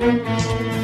Gözlerine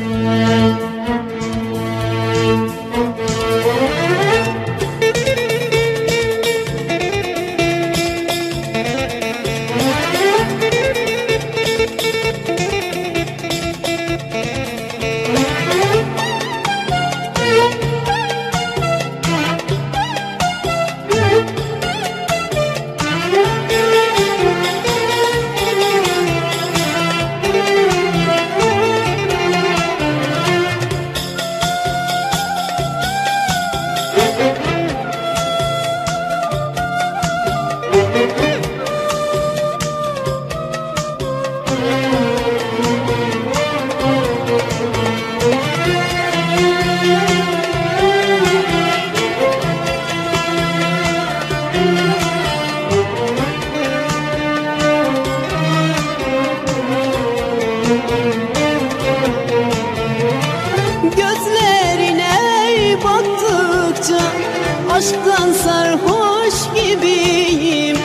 aşktan sarhoş gibiyim.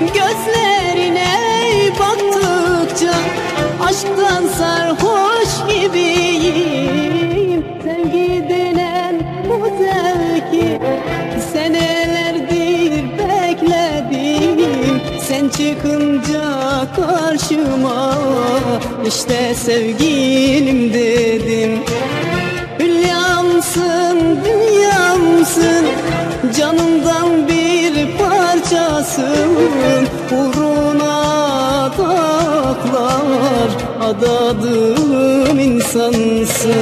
Gözlerine baktıkça aşktan sarhoş gibiyim. Sevgi denen bu zevki senelerdir bekledim. Sen çıkınca karşıma işte sevgilim Canımdan bir parçasın Uğruna dağlar Adadım insansın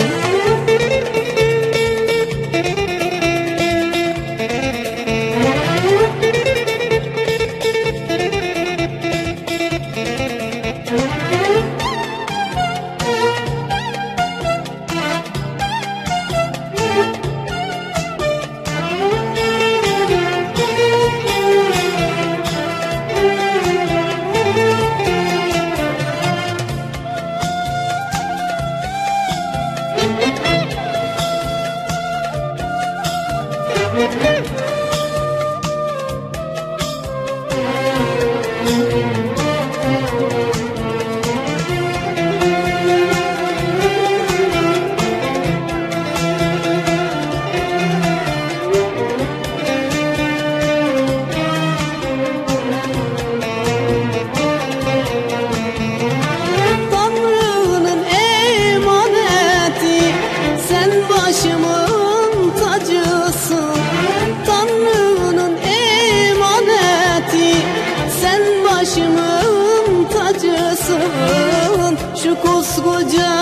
Şu koskoca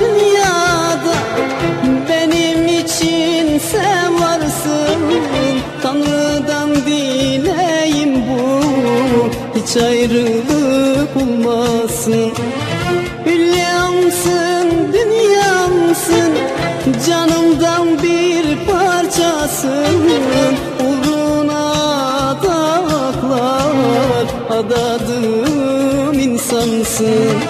dünyada. Benim için sen varsın. Tanrı'dan dileğim bu. Hiç ayrılık olmasın. Hülyamsın, dünyamsın. Canımdan bir parçasın. Uğruna dağlar Adadım insansın